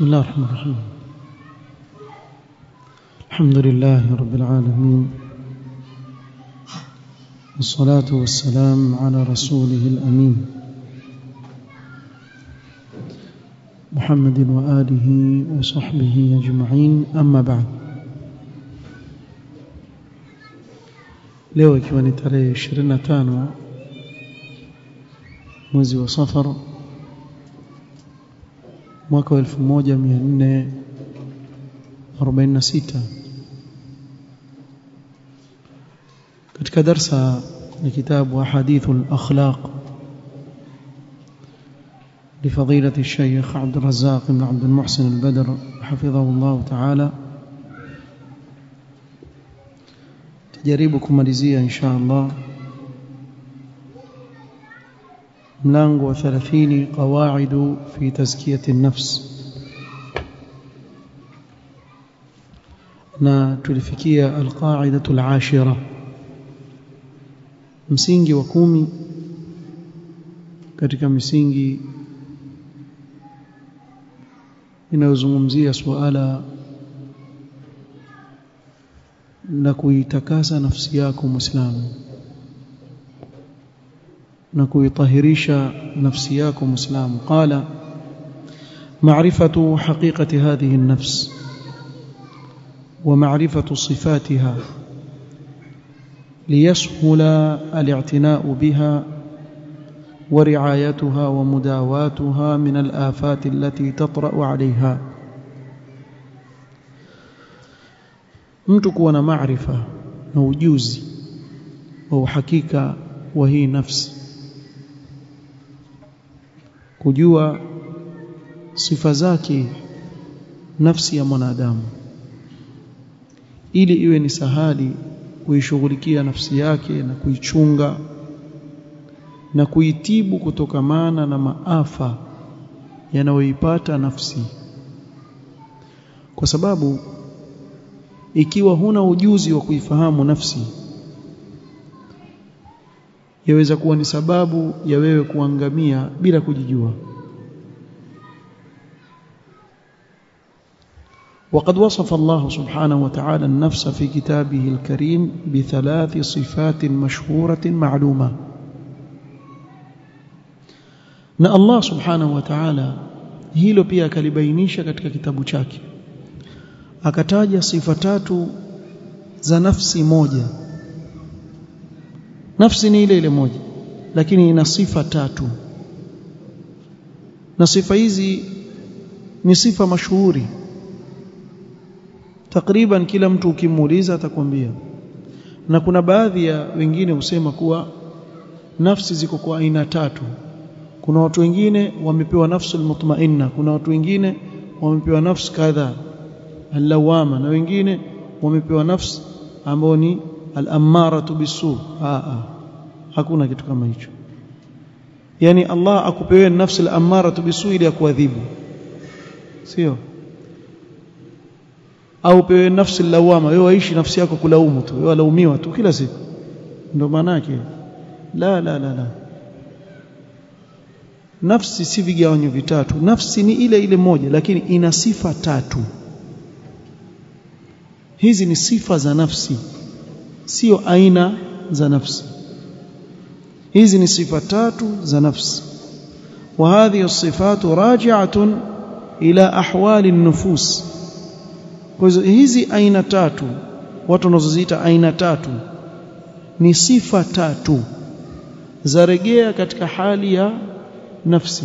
بسم الله الرحمن الرحيم. الحمد لله رب العالمين. والصلاة والسلام على رسوله الأمين. محمد وآله وصحبه أجمعين. أما بعد. leo ikiwa ni 25 mwezi wa Safar mwaka wa 1446 katika darsa ni kitabu ahadithul akhlaq لفضيلة الشيخ عبد الرزاق بن عبد المحسن البدر حفظه الله تعالى تجريب kumalizia insha Allah mlango wa 30 qawaid fi tazkiyati an-nafs na tulifikia alqaidatu al-ashira msingi wa kumi katika misingi inayozungumzia suala la kuitakasa nafsi yako muislamu nafsi yako muislamu. Qala معرفة حقيقة هذه النفس ومعرفة صفاتها ليسهل الاعتناء بها ورعايتها ومداواتها من الآفات التي تطرأ عليها mtu kuwa na maarifa na ujuzi wa uhakika kujua sifa zake nafsi ya mwanadamu. Ili iwe ni sahali kuishughulikia nafsi yake na kuichunga na kuitibu kutokamana na maafa yanayoipata nafsi. Kwa sababu ikiwa huna ujuzi wa kuifahamu nafsi yaweza kuwa ni sababu ya wewe kuangamia bila kujijua وقد وصف الله سبحانه وتعالى النفس في كتابه الكريم بثلاث صفات مشهورة معلومة na Allah subhanahu wa ta'ala hilo pia akalibainisha katika kitabu chake akataja sifa tatu za nafsi moja nafsi ni ile ile moja lakini ina sifa tatu. Na sifa hizi ni sifa mashuhuri. Takriban kila mtu ukimuuliza atakwambia. Na kuna baadhi ya wengine husema kuwa nafsi ziko kwa aina tatu. Kuna watu wengine wamepewa nafsi mutmainna kuna watu wengine wamepewa nafsi kadha allawama na wengine wamepewa nafsi ambao ni al-ammaratu bisu a hakuna kitu kama hicho. Yani Allah akupewe nafsi al-ammaratu bisu ili akuadhibu. Sio? Au pewe nafsi lawama wewe waishi nafsi yako kulaumu tu. Wewe laumiwa tu kila siku. Ndio maana yake. La la la la. Nafsi si vigawanyo vitatu. Nafsi ni ile ile moja lakini ina sifa tatu. Hizi ni sifa za nafsi sio aina za nafsi. Hizi ni sifa tatu za nafsi. Wa hadhihi sifatu raji'atun ila ahwali nufus. Kwa hizo hizi aina tatu watu wanazoziita aina tatu ni sifa tatu zaregea katika hali ya nafsi.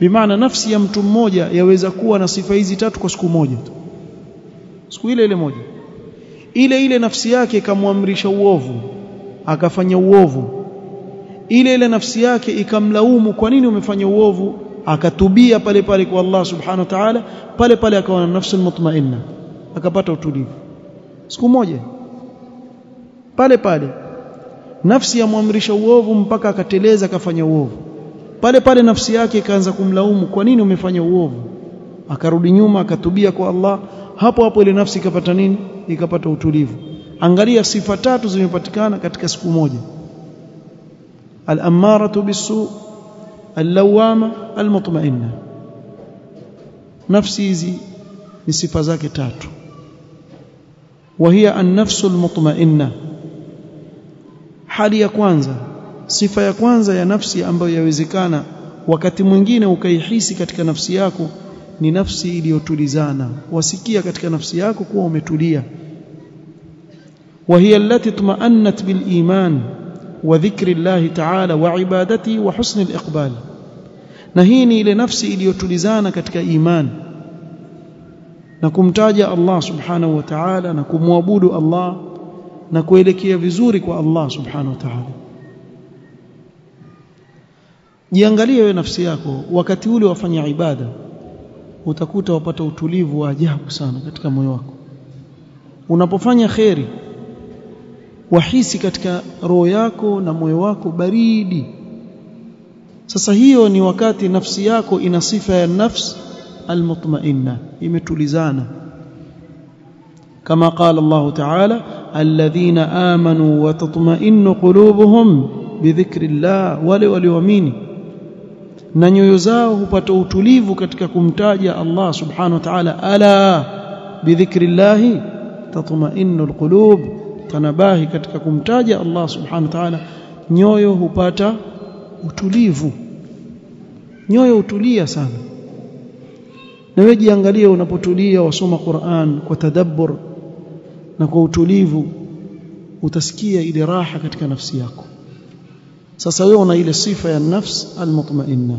Bimaana nafsi ya mtu mmoja yaweza kuwa na sifa hizi tatu kwa siku moja. Siku ile ile moja ile ile nafsi yake ikamwamrisha uovu akafanya uovu. Ile ile nafsi yake ikamlaumu kwa nini umefanya uovu? Akatubia pale pale kwa Allah subhanahu wa ta'ala pale pale akawa na nafsi mutmainna akapata utulivu. Siku moja pale pale nafsi yamwamrisha uovu mpaka akateleza akafanya uovu. Pale pale nafsi yake ikaanza kumlaumu kwa nini umefanya uovu? Akarudi nyuma akatubia kwa Allah. Hapo hapo ile nafsi ikapata nini ikapata utulivu. Angalia sifa tatu zimepatikana katika siku moja. Al-ammaratu bisu al-lawama al nafsi hizi ni sifa zake tatu. Wahia an-nafsu al-mutma'inna. Hali ya kwanza sifa ya kwanza ya nafsi ambayo yawezekana wakati mwingine ukaihisi katika nafsi yako ni nafsi iliyotulizana wasikia katika nafsi yako kuwa umetulia وهي التي اطمأنت بالإيمان وذكر الله تعالى وعبادته وحسن الإقبال na hii ni ile nafsi iliyotulizana katika imani na kumtaja Allah subhanahu wa ta'ala na kumwabudu Allah na kuelekea vizuri kwa Allah subhanahu wa ta'ala jiangalie wewe nafsi yako wakati ule wafanya ibada utakuta wapata utulivu wa ajabu sana katika moyo wako. Unapofanya kheri wahisi katika roho yako na moyo wako baridi. Sasa hiyo ni wakati nafsi yako ina sifa ya nafs almutmainna imetulizana. Kama qala Allah ta'ala alladhina amanu wa tatma'innu qulubuhum bidhikrillah wale walioamini na nyoyo zao hupata utulivu katika kumtaja Allah subhanahu wa ta'ala. Ala bidhikrillah tatma'innu alqulub tanabahi katika kumtaja Allah subhanahu wa ta'ala. Nyoyo hupata utulivu. Nyoyo utulia sana. Na wewe jiangalie unapotulia wasoma Qur'an kwa tadabbur na kwa utulivu utasikia ile raha katika nafsi yako sasa wewe una ile sifa ya nafs almutmainna.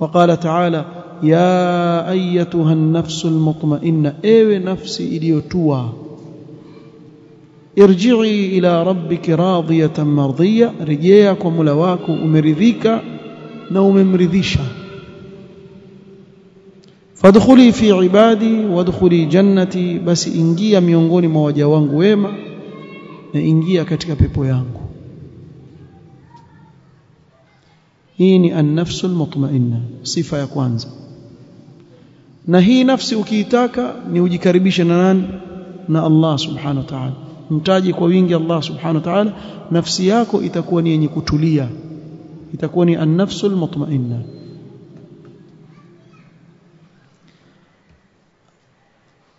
Waqala ta'ala ya ayyatuha an-nafsul mutmainna ewe nafsi iliyotua irji'i ila rabbiki radiyatan mardiya rejea kwa mula wako umeridhika na umemridhisha. Fadkhuli fi ibadi wadkhuli jannati basi ingia miongoni mwa waja wangu wema na ingia katika pepo yangu. hii ni an-nafsul mutmainna sifa ya kwanza na hii nafsi ukiitaka ni ujikaribishe na nani na Allah subhanahu wa ta'ala mtaji kwa wingi Allah subhanahu wa ta'ala nafsi yako itakuwa ni yenye kutulia itakuwa ni an-nafsul mutmainna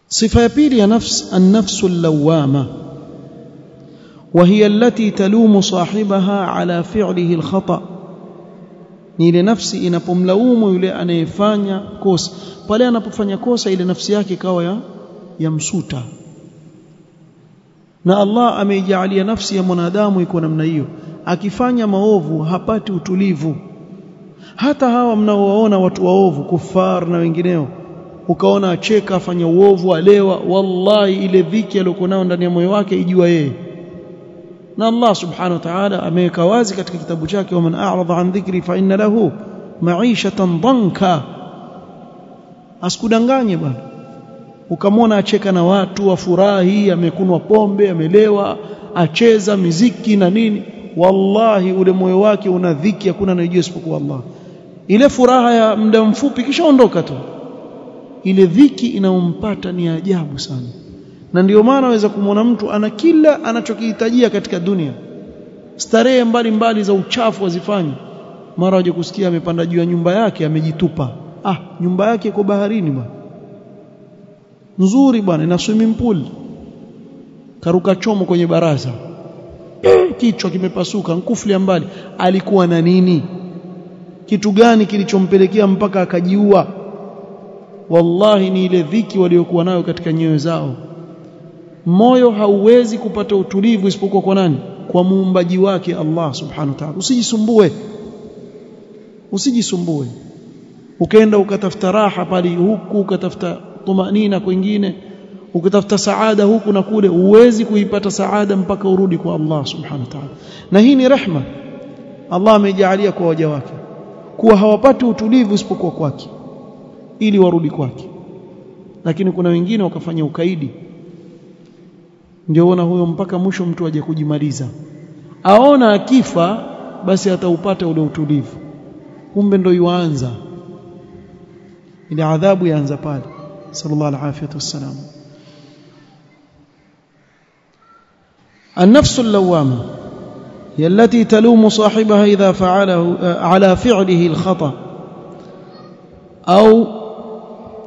sifa ya pili ya nafs an-nafsul lawama وهي التي تلوم صاحبها على فعله الخطأ ni ile nafsi inapomlaumu yule anayefanya kosa. Pale anapofanya kosa ile nafsi yake ikawa ya, ya msuta. Na Allah ameijalia nafsi ya mwanadamu iko namna hiyo. Akifanya maovu hapati utulivu. Hata hawa mnaowaona watu waovu kufar na wengineo ukaona acheka afanya uovu alewa wallahi ile dhiki aliyokuwa nayo ndani ya moyo wake ijua yeye na Allah subhanahu wa ta'ala ameweka wazi katika kitabu chake wa man a'rada an dhikri fa inna lahu ma'ishatan danka. Asikudanganye bwana. Ukamwona acheka na watu afurahi amekunwa pombe amelewa acheza miziki na nini. Wallahi ule moyo wake una dhiki hakuna anayejua isipokuwa Allah. Ile furaha ya muda mfupi kisha ondoka tu. Ile dhiki inayompata ni ajabu sana na ndio maana waweza kumwona mtu ana kila anachokihitajia katika dunia. Starehe mbalimbali za uchafu wazifanye mara waje kusikia amepanda juu ya nyumba yake amejitupa. Ah nyumba yake iko baharini bwana. Nzuri bwana ina swimming pool. Karuka chomo kwenye baraza. Kichwa kimepasuka nkuflia mbali. Alikuwa na nini? Kitu gani kilichompelekea mpaka akajiua? Wallahi ni ile dhiki waliokuwa nayo katika nyoyo zao moyo hauwezi kupata utulivu isipokuwa kwa nani? Kwa muumbaji wake Allah subhanahu wa ta'ala. Usijisumbue. Usijisumbue. Ukaenda ukatafuta raha pale huku ukatafuta tumanina kwingine ukitafuta saada huku na kule huwezi kuipata saada mpaka urudi kwa Allah subhanahu wa ta'ala. Na hii ni rehma. Allah amejalia kwa waja wake kuwa hawapati utulivu isipokuwa kwake ili warudi kwake. Lakini kuna wengine wakafanya ukaidi ndio ona huyo mpaka mwisho mtu aje kujimaliza aona akifa basi ataupata ule utulivu kumbe ndio yuanza ile adhabu yaanza pale sallallahu alaihi wasallam النفس اللوامه هي التي تلوم صاحبها إذا فعله على فعله الخطأ أو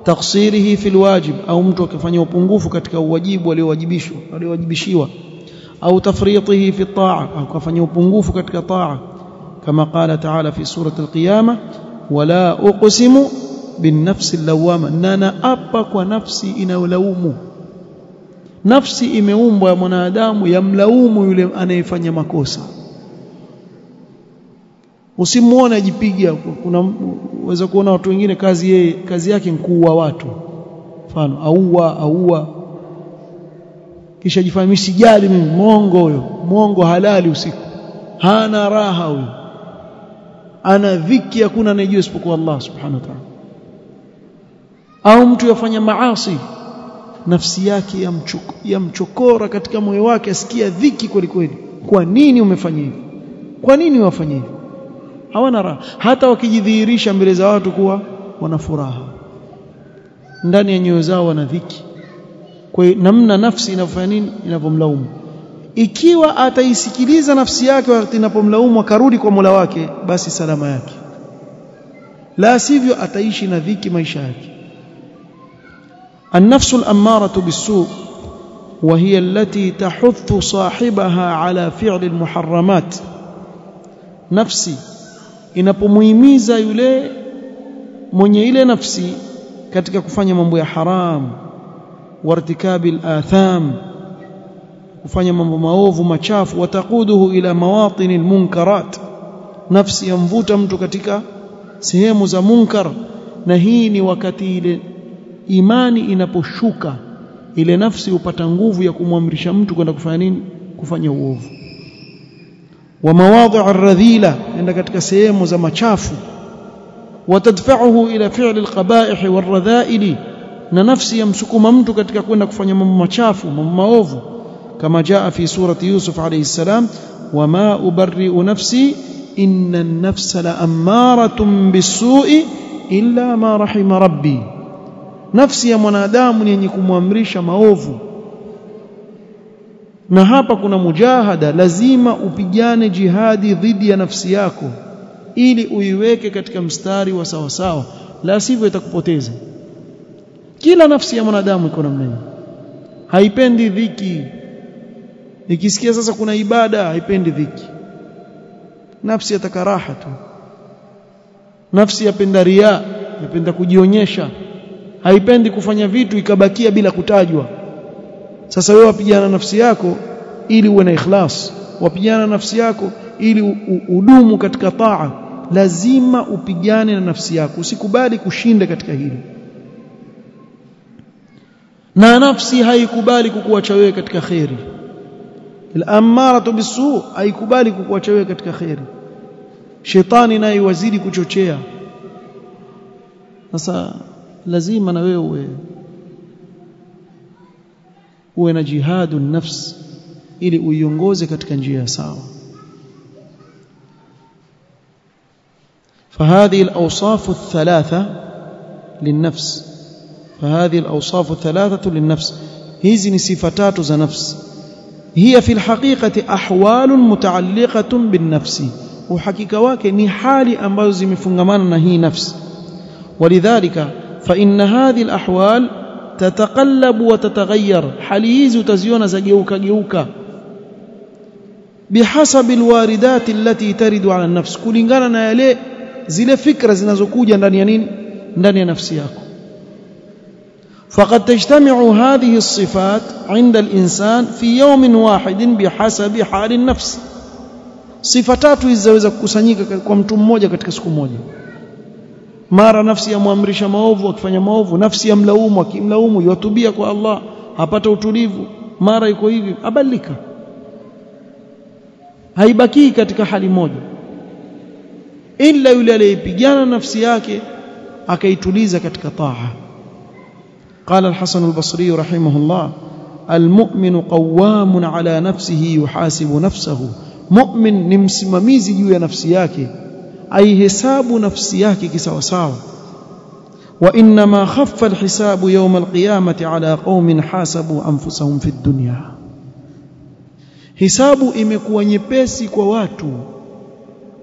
taksirihi fil wajib au mtu akifanya upungufu katika uwajibu aliowajibishwa aliowajibishiwa. Au tafritihi fi taa au kafanya upungufu katika taa. Kama qala ta'ala fi surati al-qiyamah wala uqsimu bin nafsi lawama. Na naapa kwa nafsi inayolaumu. Nafsi imeumbwa ya mwanadamu yamlaumu yule anayefanya makosa usimuone ajipiga kuna uweza kuona watu wengine kazi yeye kazi yake kuua watu. Mfano aua aua. Kisha jifanya sijali mimi mongo huyo mwongo halali usiku. Hana raha huyo. Ana dhiki hakuna anayejua isipokuwa Allah subhanahu wa ta'ala. Au mtu yafanya maasi nafsi yake yamchoko, yamchokora katika moyo wake asikia dhiki kweli kweli. Kwa nini umefanya hivi? Kwa nini wafanya hivi hawana raha hata wakijidhihirisha mbele za watu kuwa wana furaha ndani ya nyoyo zao wana dhiki kwa namna nafsi inavyofanya nini inavyomlaumu ikiwa ataisikiliza nafsi yake wakati inapomlaumu akarudi kwa Mola wake basi salama yake la sivyo ataishi na dhiki maisha yake النفس الأمارة بالسوء وهي التي تحث صاحبها على فعل المحرمات نفسي inapomuhimiza yule mwenye ile nafsi katika kufanya mambo ya haram wartikabil atham kufanya mambo maovu machafu wataquduhu ila mawatin almunkarat nafsi yamvuta mtu katika sehemu za munkar. Na hii ni wakati ile imani inaposhuka ile nafsi hupata nguvu ya kumwamrisha mtu kwenda kufanya nini? Kufanya uovu wa mawadhi' ar-radhila enda katika sehemu za machafu. Watadfa'uhu ila fi'li al-qaba'ih na nafsi yamsukuma mtu katika kwenda kufanya mambo machafu mambo maovu. Kama jaa fi surati yusuf alayhi salam wama ubarri'u nafsi inna an-nafsa la'ammaratun bis-su'i illa ma rahima rabbi. Nafsi ya mwanadamu ni yenye kumwamrisha maovu na hapa kuna mujahada lazima upigane jihadi dhidi ya nafsi yako ili uiweke katika mstari wa sawa sawa la sivyo itakupoteza. Kila nafsi ya mwanadamu iko namna hiyo. Haipendi dhiki. Ikisikia sasa kuna ibada haipendi dhiki. Nafsi yataka raha tu. Nafsi yapenda riaa yapenda kujionyesha. Haipendi kufanya vitu ikabakia bila kutajwa sasa wewe wapigana nafsi yako ili uwe na ikhlas. Wapigana nafsi yako ili udumu katika taa. Lazima upigane na nafsi yako. Usikubali kushinda katika hili na nafsi haikubali kukuacha wewe katika khairi al-ammaratu bisu haikubali kukuacha wewe katika khairi shetani naye wazidi kuchochea. Sasa lazima na wewe uwe na jihadu nafs ili uiongoze katika njia sawa. فهذه الأوصاف الثلاثة للنفس فهذه الأوصاف الثلاثة للنفس هذه صفات ذا نفس هي في الحقيقة أحوال متعلقة بالنفس وحقيقة wake ni hali ambazo zimefungamana na hii nafsi. ولذلك فإن هذه الأحوال تتقلب وتتغير hali hizi utaziona zageuka geuka بحسب الواردات التي ترد على النفس kulingana na yale zile fikra zinazokuja ndani ya nini ndani ya nafsi yako فقد تجتمع هذه الصفات عند الإنسان في يوم واحد بحسب حال النفس sifa tatu hizi zaweza kukusanyika kwa mtu mmoja katika siku moja mara nafsi yamwamrisha maovu akifanya maovu nafsi yamlaumu akimlaumu yatubia kwa Allah hapata utulivu mara iko hivi abadilika haibaki katika hali moja ila yule aliyepigana nafsi yake akaituliza katika taa قال الحسن البصري رحمه الله المؤمن قوام على نفسه يحاسب نفسه مؤمن ni msimamizi juu ya nafsi yake aihesabu nafsi yake kisawasawa. Wa inma khaffa alhisabu yawm alqiyamati ala qaumin hasabu anfusahum fi dunya. Hisabu imekuwa nyepesi kwa watu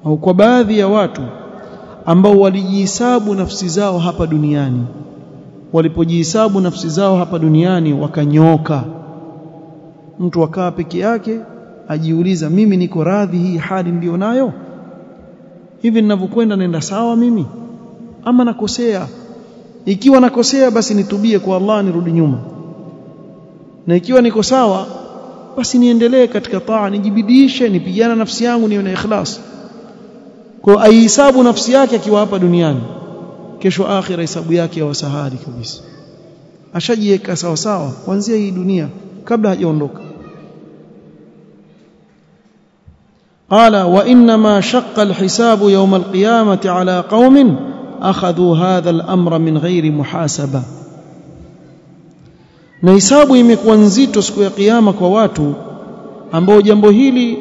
au kwa baadhi ya watu ambao walijihesabu nafsi zao hapa duniani. Walipojihisabu nafsi zao hapa duniani wakanyoka mtu akaa peke yake ajiuliza mimi niko radhi hii hali ndiyo nayo hivi ninavyokwenda naenda sawa mimi? Ama nakosea? Ikiwa nakosea basi nitubie kwa Allah nirudi nyuma. Na ikiwa niko sawa basi niendelee katika taa nijibidishe nipigana nafsi yangu niwe na ikhlas. Kwa aihisabu nafsi yake akiwa hapa duniani kesho akhira hisabu yake ya wasahali kabisa. Ashajiweka sawa sawa kuanzia hii dunia kabla hajaondoka قال وانما شق الحساب يوم القيامه على قوم اخذوا هذا الامر من غير محاسبه na hisabu imekuwa nzito siku ya kiyama kwa watu ambao jambo hili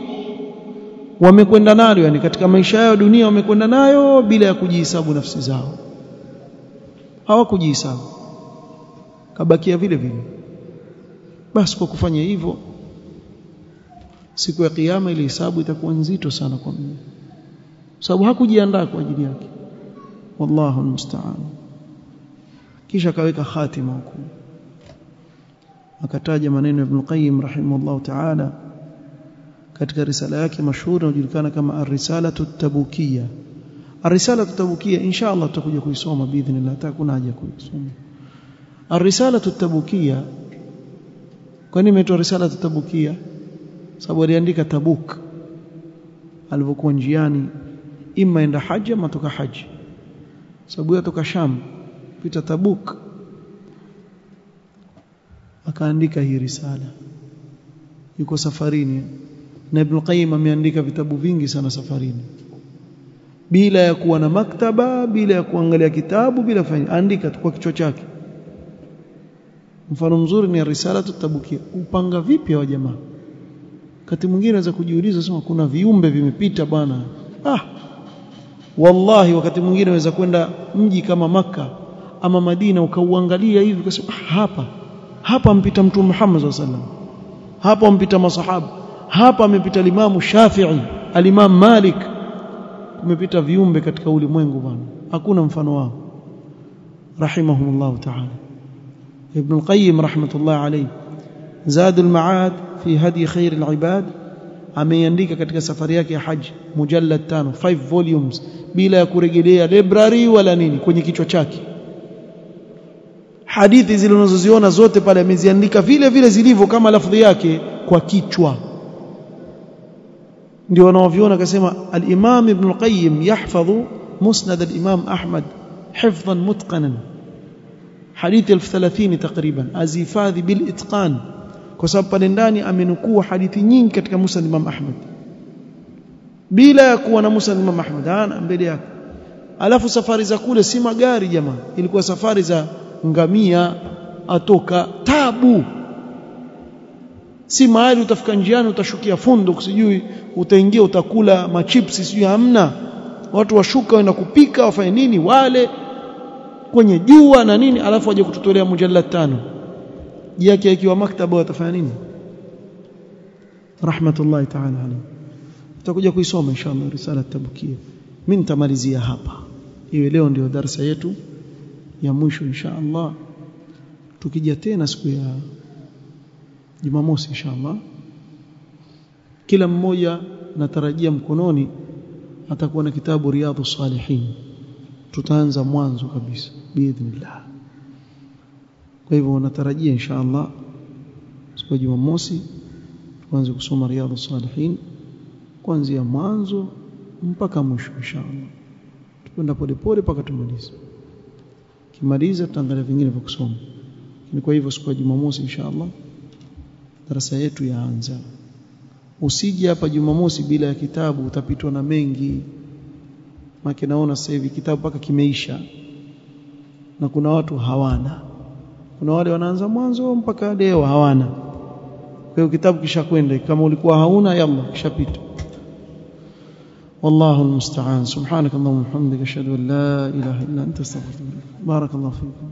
wamekwenda nalo yani katika maisha yao dunia wamekwenda nayo bila ya kujihesabu nafsi zao hawakujihesabu kabakia vile vile basi kwa kufanya hivyo siku ya kiyama ile hisabu itakuwa nzito sana kwa mimi. Sababu hakujiandaa kwa ajili yake. Wallahu almusta'an. Kisha akaweka khatima huko. Akataja maneno ya Ibn Qayyim rahimahullah ta'ala katika risala yake mashuhuri inayojulikana kama ar-risalatu at-tabukiyya ar-risalatu at-tabukiyya insha Allah tutakuja kuisoma biidhnillah hata kuna haja kuisoma. Ar-risalatu at-tabukiyya kwa nini imeitwa risalatu at-tabukiyya sababu aliandika Tabuk alipokuwa njiani ima enda haji ama toka haji. Sababu yatoka Sham pita Tabuk akaandika hii risala. Yuko safarini. Na Ibn Qayyim ameandika vitabu vingi sana safarini. Bila ya kuwa na maktaba bila ya kuangalia kitabu bila fanya andika kwa kichwa chake. Mfano mzuri ni risala tutabukia upanga vipi wa jamaa wakati mwingine unaweza kujiuliza sema kuna viumbe vimepita bwana ah wallahi wakati mwingine unaweza kwenda mji kama maka ama Madina ukauangalia hivi ukasema ah, hapa hapa mpita mtume Muhammad sallallahu alaihi wasallam. Hapa mpita masahaba. Hapa amepita limamu Shafi'i alimam Malik. Kumepita viumbe katika ulimwengu bwana hakuna mfano wao. Rahimahumullah ta'ala. Ibn al-qayyim rahmatullah alayhi zad al-ma'ad fi hadi khair al-ibad ameandika katika safari yake ya haji mujallad tano 5 volumes bila ya kurejelea library wala nini kwenye kichwa chake hadithi zile unazoziona zote pale ameziandika vile vile zilivyo kama lafdhi yake kwa kichwa ndio wanaoviona akasema al-Imam Ibn al-Qayyim yahfadhu musnad al-Imam Ahmad hifdhan mutqanan hadithi 1030 takriban azifadhi bil itqan kwa sababu pale ndani amenukuu hadithi nyingi katika Musa Imam Ahmad. Bila ya kuwa na Musa Imam Ahmad ana mbele yake alafu safari za kule si magari jamaa. Ilikuwa safari za ngamia atoka tabu. Si mahali utafika njiani utashukia fundo sijui utaingia utakula machipsi sijui hamna. Watu washuka waenda kupika wafanye nini wale kwenye jua na nini alafu waje kututolea mujalla tano yake ikiwa maktaba atafanya nini? Rahmatullahi ta'ala alayhi. Tutakuja kuisoma inshallah risala tabukia mimi nitamalizia hapa. Iwe leo ndio darasa yetu ya mwisho insha Allah tukija tena siku ya Jumamosi insha Allah kila mmoja natarajia mkononi atakuwa na kitabu riyadhus Salihin. Tutaanza mwanzo kabisa biidhnillah kwa hivyo natarajia insha Allah siku ya Jumamosi tuanze kusoma riadha Salihin kuanzia mwanzo mpaka mwisho inshaallah tukwenda polepole mpaka tumalize. Kimaliza tutaangalia vingine vya kusoma. Lakini kwa hivyo siku ya Jumamosi inshaallah darasa yetu yaanza. Usije hapa Jumamosi bila ya kitabu utapitwa na mengi. Maki naona sasa hivi kitabu paka kimeisha na kuna watu hawana kuna wale wanaanza mwanzo mpaka leo hawana kwa hiyo kitabu kishakwenda kama ulikuwa hauna yalla kishapita والله المستعان سبحانك اللهم وبحمدك اشهد ان لا اله الا انت استغفرك بارك الله فيكم